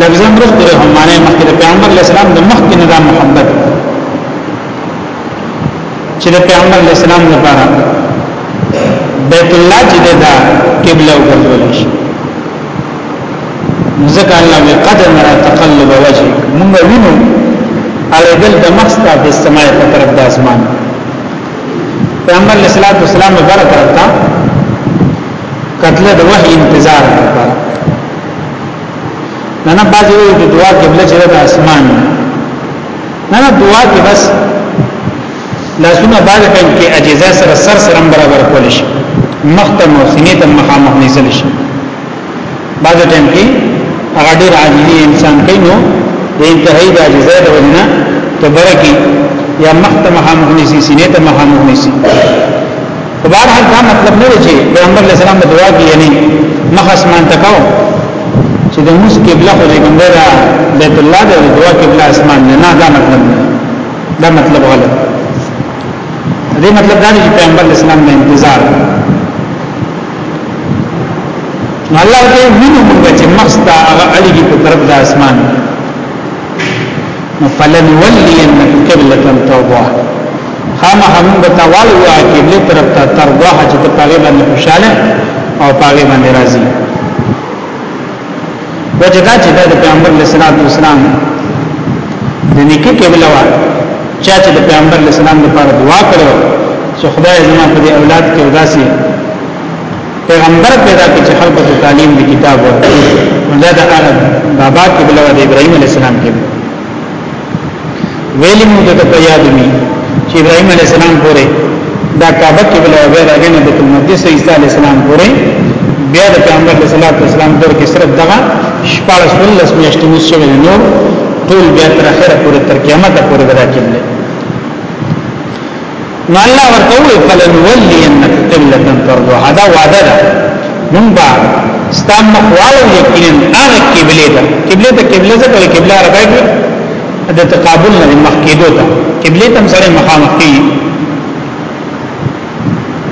لفظا رست له همانه مخکې د پیغمبر اسلام د مخکې نه دا محبت چې د پیغمبر اسلام لپاره بیت الله چې دا قبله وګرځول شي ځکه الله وی قد نرى تقلب وجه موږ وینو علی دل د مخستا د سماع په طرف د اسمان پیغمبر علیہ الصلوۃ والسلام برکت کتل د وحی انتظار وکړ نه نه باجی وی د دعا قبله چې د اسمان نه نه دعا کې بس لاسونه باندې پین کې اجازه سره سر سره برابر کول شي مختم او سینې ته مخامخ نزل شي بعد ټیم کې هغه ډیر عاجزي انسان کوي نو د انتهایی د اجازه د وجنه ته برکی یا مختم مخامخ نسی سینې ته مخامخ نسی په بهر حال دا مطلب نه دی چې پیغمبر علیه السلام د دعا کې یعنی مخ اسمان تکاو چې د موسی قبله خو دې کوم دا بیت الله د دعا قبله اسمان نه نه دا مطلب نه دا مطلب غلط دې مطلب دا دی چې پیغمبر علیه السلام نه انتظار الله دې ویني موږ چې مخ ته هغه علی کی په طرف د اسمان فلن ولینک قبلة ترضا خام هم بتوال وا قبله طرف ته ترضا چې ته پاګې باندې خوشاله او پاګې باندې راضي وجدا چې د پیغمبر اسلام اسلام د نیکه قبله وا چا چې د پیغمبر اسلام لپاره دعا کړو چې خدای زما په اولاد کې وداسي پیغمبر پیدا کړ چې خلکو ته تعلیم دی کتاب ورکړي دا د عرب بابا کې بل د ابراهیم علی السلام کې ویلې موږ ته په یاد می چې ابراهیم علی السلام پورې دا کعبه کې بل وغیر هغه نه بیت المقدس عیسی علی السلام پورې بیا د پیغمبر علی السلام دور کې صرف دغه شپږ سولس میاشتې مشوي نو ټول بیا تر اخره پورې تر قیامت پورې ودا کېږي نو الله ورته وی فلن ولینک قبلة ترضاها دا وعده ده مونږ به ستا مخ واړو یقینا هغه قبله ده قبله ته قبله ځکه وایي قبله عربی کې د تقابل نه مخ کېدو ته قبله تم سره مخامخ کېږي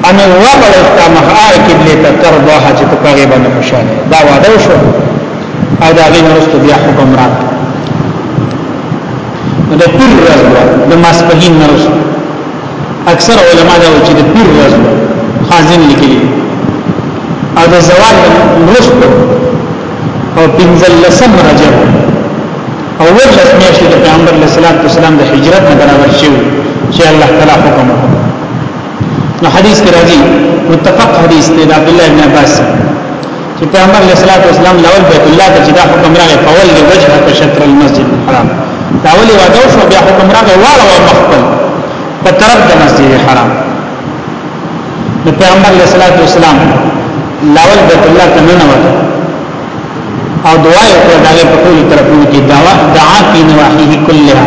ان وقل استمخ آئے آه قبلی تا ترضاها چه تو پاگی بند خوشحالی دا وعدو شو او دا غین رستو بیا حکم راکتا نو د پیر ورځ و د ماسپهین نه وشو اکثر علما دا و چې د پیر ورځ و خازن لیکلي او د زوال وروسته او پنځل لسم رجب او ورلس میاشتې د پیغمبر علیه الصلاۃ والسلام د هجرت نه برابر شوی چې الله تعالی حکم وکړ نو حدیث کې راځي متفق حدیث دی د عبد الله بن عباس چې پیغمبر علیه الصلاۃ والسلام لاول بیت الله ته چې دا حکم راغی فول وجهک شطر المسجد الحرام دا ولې وادو شو بیا حکم راغی واړو مخبل په طرف د مسجد الحرام د پیغمبر علیه الصلاۃ والسلام لاول بیت الله ته نه نوته او دعا یې کړه دغه په ټول طرفونو کې دعا دعا په نواحیه کلها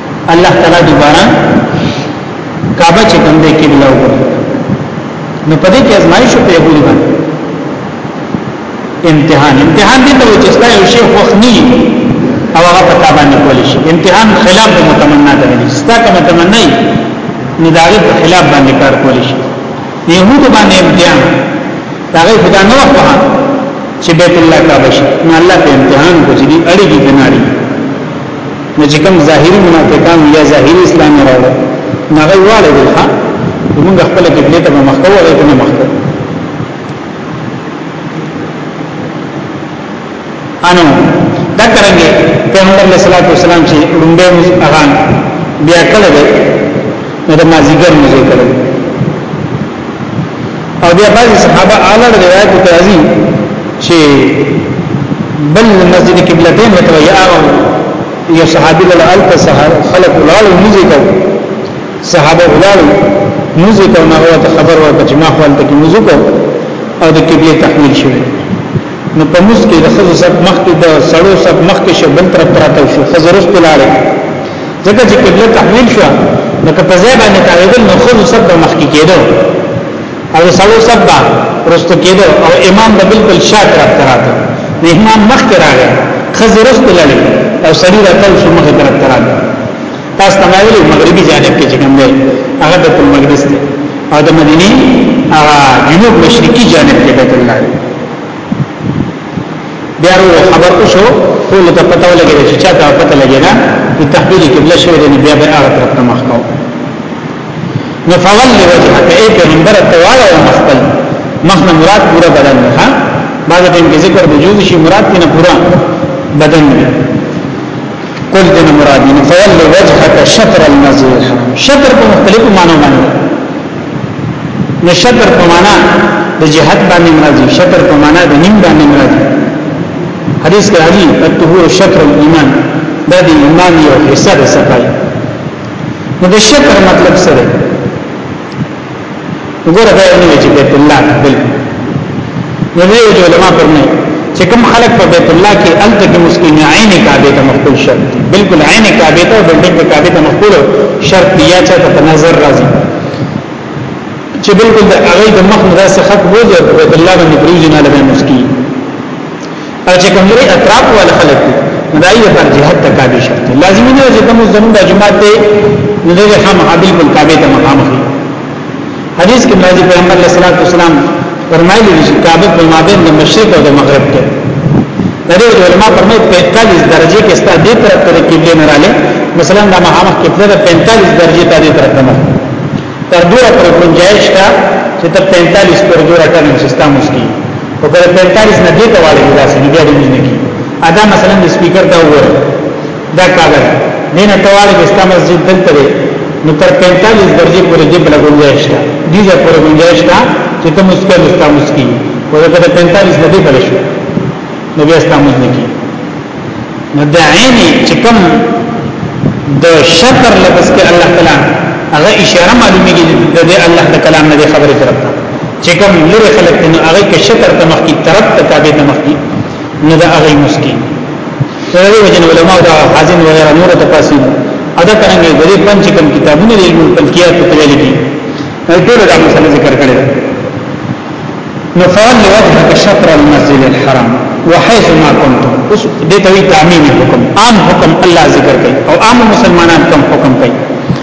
الله تعالی دوباره کعبه چې کوم دی قبله وګوري نو په دې کې ازمایښت په یو لور امتحان امتحان دې ته چې ستاسو یو شی خوښ نه او هغه پتا باندې کول شي امتحان خلاف د متمنا دی ستاسو متمنای نو دا غي په خلاف باندې کار کول شي يهود باندې امتحان دا غي خدا نه وخت چې بیت الله کعبه شي نو الله په امتحان کو چې دې اړي کې بناري نو چې کوم ظاهري منافقان یا ظاهري اسلام راوړل نو هغه واړه دي ښا موږ خپل قبله ته مخکو هغه ته مخکو انو دا کرانګي پیغمبر علیه الصلاۃ والسلام چې لومبه هغه بیا کړه دی نو د مازیګر مزه کړه او بیا بعضی صحابه اعلی روایت کې راځي چې بل مسجد قبلتین ته وی هغه یو صحابي له الته خلق ولالو نږدې کو صحابه ولالو نږدې کو نه هو ته خبر ورکړ چې ما خپل ته کې نږدې کو او د قبله تحویل شوی نو په مس کې د خزو سب مخ کې د سړو سب مخ کې شبل تر پراته شو خزرست لاله ځکه چې قبله تحویل شو نو که په ځای باندې تاویدل نو خود سب به مخکې کېدو او سلو سب به رستو کېدو او امام به بالکل شاک را تراته نو امام مخکې راغی خزه رستو لړی او سړی راتل شو مخکې را تراته تاسو ته ویلي مغربي جانب کې چې کوم دی هغه د مقدس دی او د مدینه هغه جنوب مشرقي جانب کې بیت الله دی بیا رو خبر شو ټول ته پته ولګی چې چا ته پته لګی دا چې تحویل قبله شوی دی بیا به هغه طرف ته مخ کاو نو فول وجهک ای پیغمبر تواله مخبل مخنه مراد پورا بدن نه ها بعد ټیم کې ذکر د جوز شي مراد نه پورا بدن نه کل دین مراد نه فول وجهک شطر المسجد شطر په مختلفو معنی باندې نو شطر په معنا د جهاد باندې مرضی شطر په معنا د نیم باندې مرضی حدیث کې راځي الطهور شطر الايمان دا د ایمان یو حصہ ده صفای نو د شطر مطلب څه دی وګوره دا یو نه چې بیت الله بل نو دی وجه علماء فرمایي چې کوم خلک په بیت الله کې الته کې مسلم عین کعبه ته مقبول شي بالکل عین کعبه ته او بالکل کعبه ته مقبول شرط یا چې ته نظر راځي چې بالکل د هغه د مخ نه څخه خط وځي په بیت الله باندې پریږي نه لګي مسکی او چې کوم لري اطراف ول خلک مدای د پر جهاد ته کعبه شرط لازمي نه چې کوم زموږ د جماعت ته نه د خامخا بالکل کعبه ته مخامخ حدیث کې راځي پیغمبر علیه الصلاۃ والسلام فرمایلی چې کعبه په مابین د مشرق او د مغرب کې د دې علماء فرمایي 45 درجه کې ستاسو دې طرف ته قبله نه رااله مثلا د مخامخ قبله د 45 درجه ته دې طرف نه تر دوه پر گنجائش کا چې تر 45 پر دوه ټن سیستم وسکی او پر 45 نه دې ته واړې داسې بیا دې نه کی ادا مثلا د سپیکر دا وره دا کابه دین ټوال کې اسلام مسجد دلته دی نو تر 45 درجه پورې دې بل گنجائش ده دې ځا پورې گنجائش ده چې ته مسکه مستا مسکی او دا 45 نه دی بل شو نو بیا اسلام مسجد کې نو دا عین چې کوم د شکر لفظ کې الله تعالی هغه اشاره معلومیږي د دې الله د کلام نه خبره طرف ته چې کوم لري خلک نو هغه کې شکر ته مخکې طرف ته تابع ته مخکې نه دا هغه مسکی دا دی وجن علماء دا حازم وغیرہ نور تفاصیل ادا کرانګي د دې پنځ کم کتابونه د علم الفلکیات په تل کې ټول دا مسله ذکر کړې ده نو فعل وجهك شطر المسجد الحرام وحيث ما كنتم اوس دې ته تعمیم حکم عام حکم الله ذکر کوي او عام مسلمانان کوم حکم کوي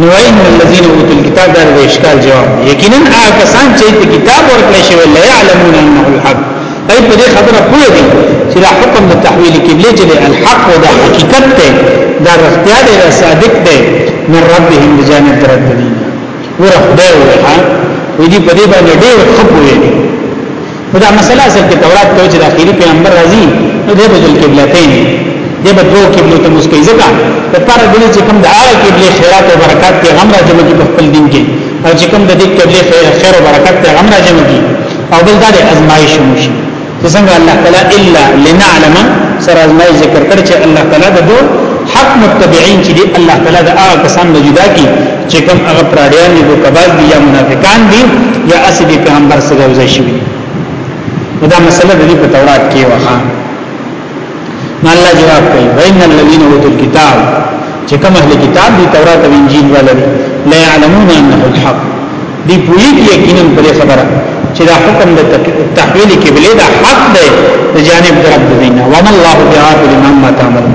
نو ان الذين اوتوا الكتاب دا د اشکال جواب یقینا هغه کسان چې د کتاب ورکړل شوی لا يعلمون انه الحق اي په دې خبره پوه دي چې دا حکم د تحویل قبله چې الحق او د حقیقت ته دا رښتیا دی دا صادق دی من ربهم بجانب رب دین ورخدای وها ودي په دې باندې ډېر خپوي نو دا مسله اصل کې تورات ته چې د اخیری پیغمبر راځي نو د بدل قبلتین د بدو قبله ته مسکی زکا د پر دې چې کوم د هغه قبله خیرات او برکات ته غم راځي چې په خپل دین کې او چې کوم د دې قبله خیر او برکات ته غم راځي او بل دا د ازمایش موشي څنګه الله تعالی الا لنعلم سر ازمایش ذکر کړ چې الله تعالی د دوه حق متبعين چې دی الله تعالی د هغه کسان نه جدا کی چې کوم هغه پراډیان دي کو کباز دي یا منافقان دي یا اسی دي پیغمبر سره ځای شي دا مسله د دې په تورات کې وخا نو الله جواب کوي وان الذين اوتوا الكتاب چې کوم اهل کتاب دي تورات او انجیل ولري لا يعلمون انه الحق دی پوری کی یقینا پر خبره چې دا حکم د تحویل قبله دا حق دی د جانب رب دینه وما الله بعاقل مما تعملون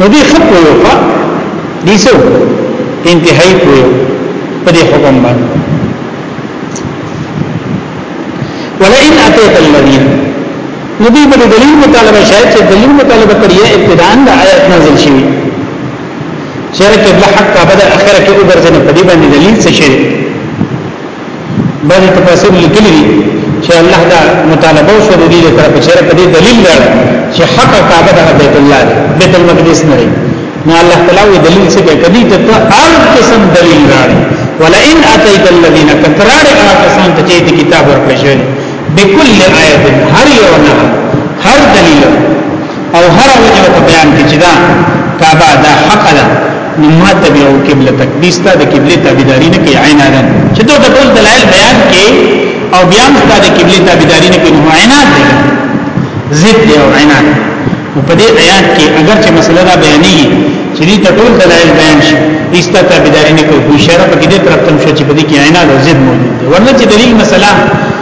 نو دې خپ یو ښه دي سو انتهایی پوی په دې حکم باندې ولئن اتیت الذین نو دې په دلیل مطالبه شاید چې دلیل مطالبه کړی ابتداء د آیات نازل شي شرک ابل حق کا بدا اخر کې وګرځنه په دې باندې دلیل څه شي بعض تفاسیر لیکلي دي چې الله دا مطالبه وشو د دې لپاره چې په دې دلیل دا چې حق کعبه د بیت الله دی بیت المقدس نه دی نو الله تعالی وی دلیل څه کوي ته ته هر قسم دلیل راړي ولئن اتیت الذین کثرار آکسان ته چې کتاب ورکړي شوی بكل آیت هر یو نه هر دلیل او هر وجه په بیان کې چې دا کعبه دا حق ده نو ما تبعو قبله تقدیس ته د قبله تابعداري نه کوي عین ده چې ته د ټول دلایل بیان کې او بیا هم ستاسو قبله تابعداري نه کوي نو عین ده ضد دی او عین ده په دې آیات کې اگر چې مسله دا بیانې چې دې ټول دلایل بیان شي ایستا تابعداري نه کوي اشاره پکې دې طرف تم شو چې په دې کې عین ده ضد موجود دی ورنه چې دلیل مسله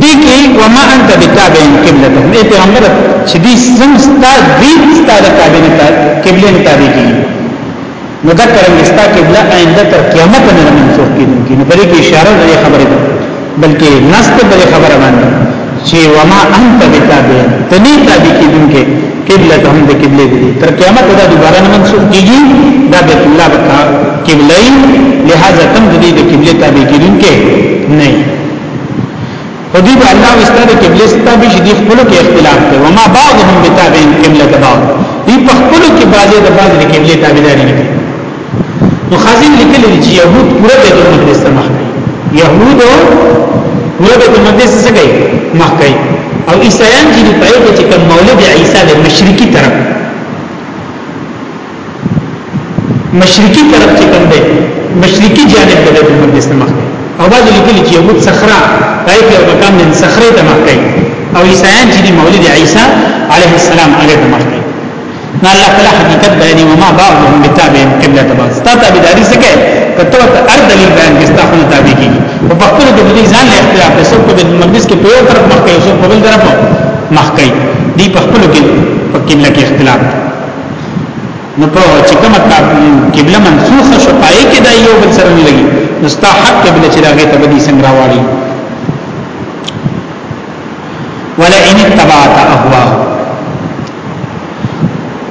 دې کې وما انت بتابع قبلتهم اے پیغمبر چې دې څنګه ستا دې ستا د تابع نه قبله نه تابع کی نو دا کرم ستا قبله آینده تر قیامت نه منسوخ کیږي نو بلکې اشاره دې خبره ده بلکې نست دې خبره باندې چې وما انت بتابع تني تابع کیدونکې قبله هم د قبله دي تر قیامت دا دوباره نه منسوخ کیږي دا بیت الله بتا قبله لہذا تم د دې د قبله تابع کیدونکې نه خو دې به الله واستاده قبله ستابه شي دې خپل کې اختلاف دی وما بعضهم بتابع قبله تبع دې په خپل کې بعضه د بعضه قبله تابعداري نه نو خازن لیکلی چې يهود پوره بیت المقدس ته مخ کوي يهود پوره بیت المقدس څه کوي مخ کوي او عیسایان چې په یو کې کوم مولد عیسی د مشرقي طرف مشرقي طرف چې کوم دی مشرقي جانب د بیت المقدس ته مخ کوي او بعض لیکلي چې یهود صخره پای کې او مقام من صخره ته مخ کوي او عیسایان چې مولد عیسی علیه السلام هغه ته مخ کوي نه الله تعالی حقیقت بیانې وما بعضهم بتابع قبلة بعض تا تابعداري څه کوي کته ته هر دلیل بیان کې ستا خونه تابع کیږي او په خپل د دې ځان له اختلاف له څوک د مجلس کې په یو طرف مخ کوي څوک په بل طرف مخ کوي دی په خپل کې په قبله کې اختلاف نو په چې کومه قبله منسوخه شو پای کې دا یو بل سره لګي نو ستا حق قبله چې راغی ته به دې څنګه راوړي ولا ان تبعت اهوا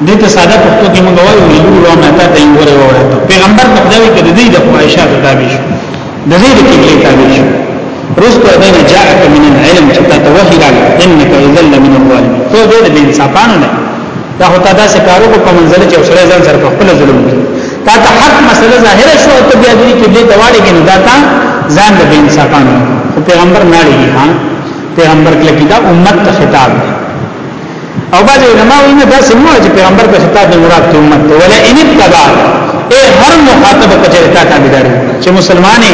دې ته ساده پښتو کې موږ وایو ویلو وا مې تا ته یو ور وره پیغمبر په خدای کې د دې د خواهشات تابع شو د دې د کې تابع شو رزق دین جاءک من العلم چې تا ته وحی راغی انک اذل من الظالمین ته دې د انسانانو نه دا هو تا داسې کارو کو په منځله چې سره ځان سره خپل ظلم کوي تا ته حق مسله ظاهر شو او ته بیا دې کې دې دواړې کې نه داتا ځان د انسانانو خو پیغمبر نه لګي ها پیغمبر کله کې دا امت ته خطاب دی او بعض علماء یې نه داسې مو چې پیغمبر ته خطاب دی مراد ته امت ته ولا ان تبع اے هر مخاطب کچې تا ته بيداری چې مسلمانې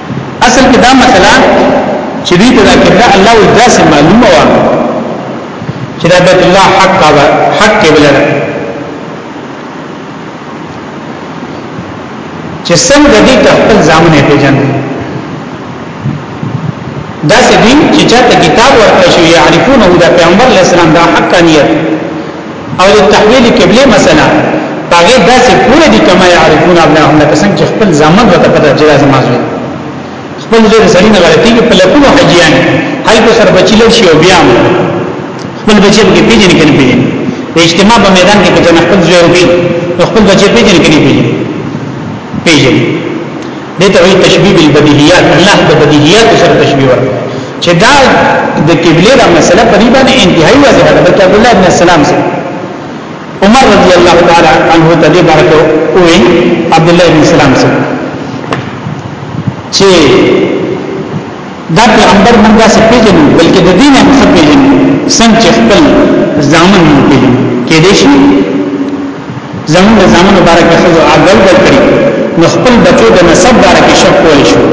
اصل کې دا مسله چې دې ته دا قبله الله وی دا سه معلومه و چې دا بیت الله حق کعبه حق قبله ده چې څنګه دې خپل ځامن پیژن دا سه دې چې چاته کتاب ورکړ شو یعرفونه دا پیغمبر علیہ السلام دا حقانیت او د تحویل قبله مسله هغه داسې پوره دي کما يعرفون ابناهم لکه څنګه چې خپل ځامن وته پته چې لازم مازوي خپل ځای سړي نه غلطي کې په لکونو حجيان هلکو سر بچی لږ شي او بیا خپل بچی کې پیژن کې نه پیژن د اجتماع په میدان کې چې خپل ځای وکړي خپل بچی پیژن کې نه پیژن پیژن دې ته وایي تشبیه بالبدیهیات الله د بدیهیات سره تشبیه ورکړي چې دا د قبله د مسله په دې باندې انتهایی واضحه ده بلکې عبد الله بن سلام سره عمر رضی الله تعالی عنہ ته دې بارکه وې عبد الله بن سلام سره چې دا پیغمبر موږ داسې پیژنو بلکې د دین هم څه پیژنو څنګه چې خپل ځامن موږ پیژنو کې دې شي زمون د ځامن مبارک خو عقل ورکړي نو خپل بچو د نسب بارک شک کول شو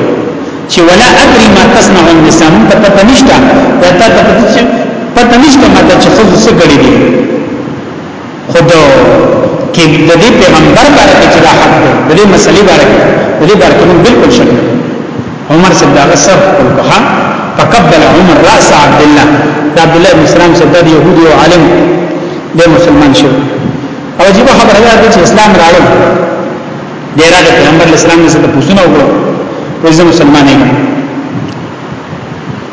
چې ولا ادري ما تصنع النساء مون ته پته نشته دا ته پته نشته ماته چې خو څه کړی دي خود کې د دې پیغمبر باره کې چې دا حق دی د دې مسلې باره کې د دې باره کې موږ بالکل شک نه عمر صاحب دا سر خپل کوه فقبل عمر راس عبد الله دا عبد الله بن سلام صاحب د يهودي او عالم د مسلمان شو او جيبه خبره ده چې اسلام راړو د راغه پیغمبر اسلام نه څه پوښتنه وکړه وځم مسلمان نه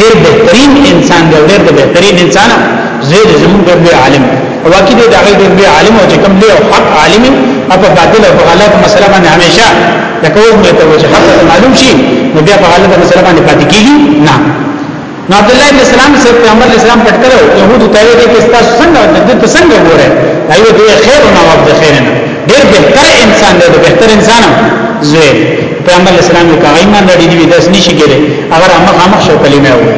ډیر بهترین انسان دی ډیر د بهترین انسان زید زمون ډیر لوی عالم واقعي دی دا ډیر لوی عالم او چې کوم دی او حق عالم او په باطل او په غلط مسله باندې همیشه دا کوم دی ته چې حق معلوم شي نو بیا په غلط مسله باندې پاتې کیږي نه نو عبد الله بن سلام سره پیغمبر اسلام پټ کړو يهود ته ویل چې تاسو څنګه د دې څنګه وره ایو دې خیر نه او د خیر نه ډیر بهتر انسان دی بهتر انسان زوی پیغمبر اسلام یې کاغی مان لري دی داس نشي کېږي اگر هغه مخامخ شو کلمه وي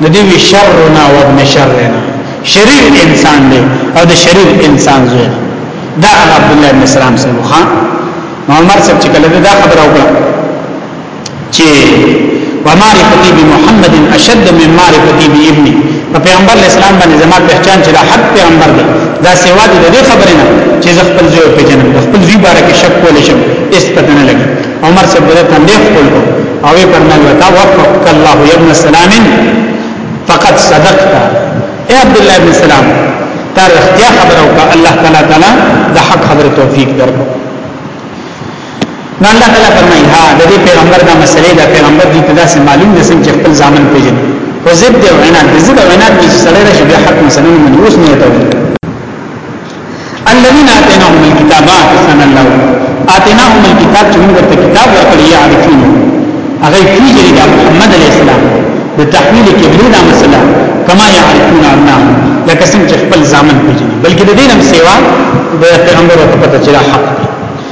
نو دی وی شرنا و ابن شرنا شریر انسان دی او د شریر انسان زوی دا هغه عبد الله بن سلام سره وخا عمر صاحب چې کله دا خبره وکړه چې ومعرفتي بمحمد اشد من معرفتي بابني په پیغمبر اسلام باندې زما پہچان چې دا حق پیغمبر دی دا سیوا دی د خبرې نه چې زه خپل ځای په جنم د خپل ځای باره کې شک کول شم اس پته نه لګي عمر صاحب دې تندې خپل کو او یې پرمل وتا وفق الله یا ابن السلام فقط صدقت اے عبد الله ابن السلام تر اختیار خبرو کا الله تعالی تعالی د حق خبره توفیق درکو نو الله تعالی فرمایي ها د دې پیغمبر دا مسلې دا پیغمبر دې ته داسې معلوم دي چې خپل ځامن پیژني او ضد دی او عناد دی ضد او عناد دې سره راشي بیا حق مسلې نه مني اوس نه ته الذين اتيناهم الكتاب احسن الله اتيناهم الكتاب چې موږ ته کتاب ورکړی یا عارفین هغه پیژني د محمد علی السلام د تحویل قبله دا مسله کما يعرفون ابناء لکه څنګه چې خپل ځامن پیژني بلکې د دې نم سیوا د پیغمبر په پته چې حق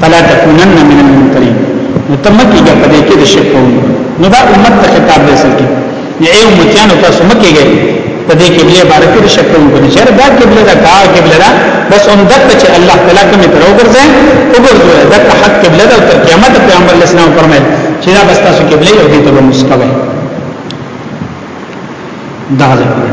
فلا تکونن من الممترین نو ته مکیږه په دې کې د شک کوو نو دا امت ته خطاب دی اصل کې نه ای امتیانو تاسو مکیږه په دې کې بل عبارت کې شک کوو کنه چې دا قبله دا کا قبله دا بس هم دک چې الله تعالی کوم تر وګرځي وګرځي دا حق قبله دا تر قیامت پیغمبر اسلام فرمایي چې دا بس تاسو قبله یو دې ته مسکوي دا ځکه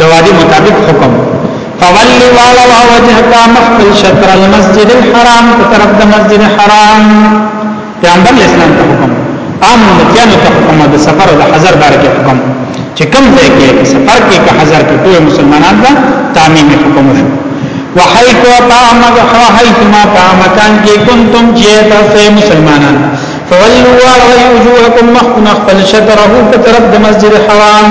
د وادي مطابق حکم فول والا وجهك مخفل شطر المسجد الحرام په طرف د مسجد حرام پیغمبر اسلام ته حکم عام متیانو ته حکم د سفر او د حضر باره کې حکم چې کوم ځای کې سفر کې که حضر کې ټول مسلمانان دا تعمیم حکم شو وحیث و طعم وحیث ما طعم کان کی کنتم جیتا سے مسلمانان فولوا وجوهکم مخنخ فلشتره په طرف د مسجد حرام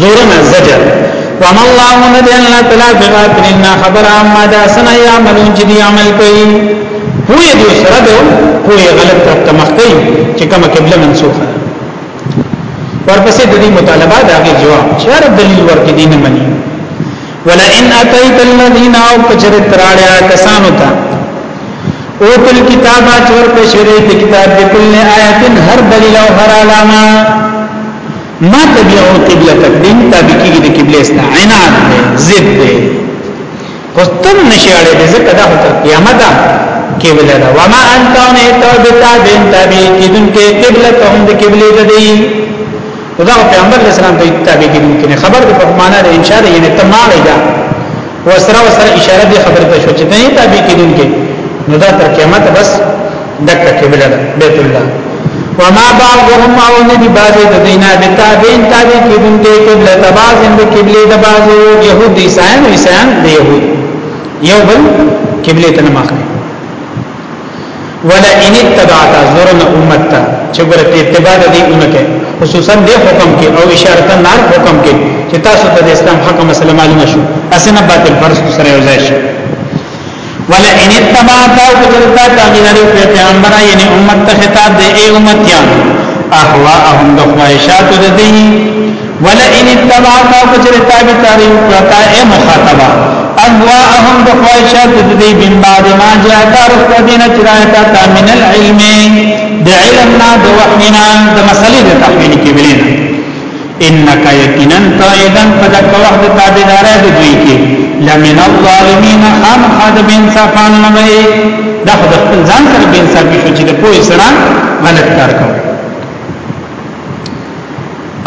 زورن زجر وما الله ندی الله تعالی بغافلین خبر عما دا سنا یعملون چې دی عمل کوي پوی دی سره دی پوی غلط طرف ته مخ کوي چې کومه قبله منسوخه ورپسې د دې مطالبه دا غي جواب چیر دلیل ورکې دین منی ولا ان اتیت الذین او کچرتراړیا کسانو ته او تل کتابه چور په شری د کتاب د کل آیتن هر دلیل او هر علامه ما تبعو قبلتک دین تابع کیږي د قبله استا عناد دی ضد دی خو تم نشي اړې دې ځکه دا تر قیامت قبله دا وما انت نه تابع تابع تابع کیدون کې قبله ته هم د قبله ده دی دا پیغمبر اسلام ته تابع کیدون کې خبر د پخمانه د انشاء یعنی تماړی دا وسره وسره اشاره دې خبرې ته شو چې نه تابع کېدونکي نو دا تر قیامت بس دکه قبله ده بیت الله وما بعضهم او ندی بعضی د دینا د تابعین تابع کېدونکي قبله تباز د قبله د بعض يهود عیسایان عیسایان د يهود یو بل قبله ته نه مخه ولا ان اتبعت زرن امتا چې ګرته اتباع دې اونکه خصوصا دې حکم کې او اشاره نار حکم کې چې تاسو ته اسلام حق مسله معلومه شو اسنه باطل فرض سره یو ځای شي ولا ان اتبعت او کجرتا تاغیداری پیغمبر یعنی امت ته خطاب دې اے امتیان احواهم د خواهشات دې ولا ان اتبعت فجر تابع تاریو کتا اے مخاطبہ اهواهم د خواهشات د دې بن بعد ما جاء تعرف دینه چرایتا تامن العلم د علم نه د وحینا د مسلې د تحویل کې ویل انک یقینا تایدن فدک وحد تابعدار د دوی کې لمن الظالمین هم خد بن صفان نبی دا خود خپل ځان سره بن صفی شو چې د پوهې سره غلط کار کوي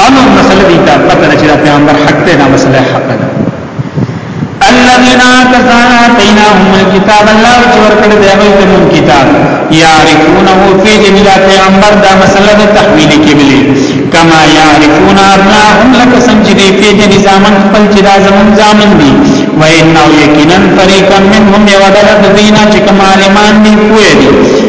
امر مسله دي ته پته چې دا پیغمبر حق ته دا مسله حق ده الذين كسان اتيناهم الكتاب الله چې ورکړ دی هغه ته مون کتاب يعرفونه في جميل پیغمبر دا مسله ده تحویل کېبلی کما يعرفون ابناهم لك سمجدي في جن زامن خپل چې دا زمون زامن دي وان يقينا فريقا منهم يودل الذين چې کما علمان دي کوی دي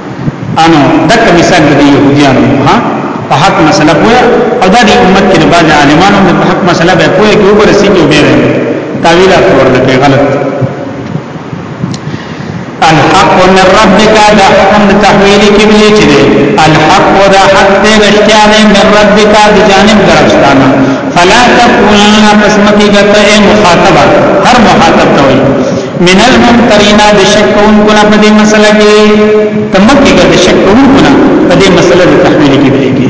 انو دک مثال د يهوديانو ها په حق مسله پوهه او د دې امت کې د بعض عالمانو په حق مسله به پوهه کې وبرسي کې به تعویل خبر نه کوي غلط الحق من ربك دا حکم د تحویل کې ویل چې الحق دا حق دې رښتیا نه من ربك د جانب درښتانه فلا تكونن پس مکیګه ته مخاطبه هر مخاطب ته وي من الممترین د شک کوونکو نه په دې مسله کې تمکه د شک کوونکو نه په دې مسله د تحویل کې بلېږي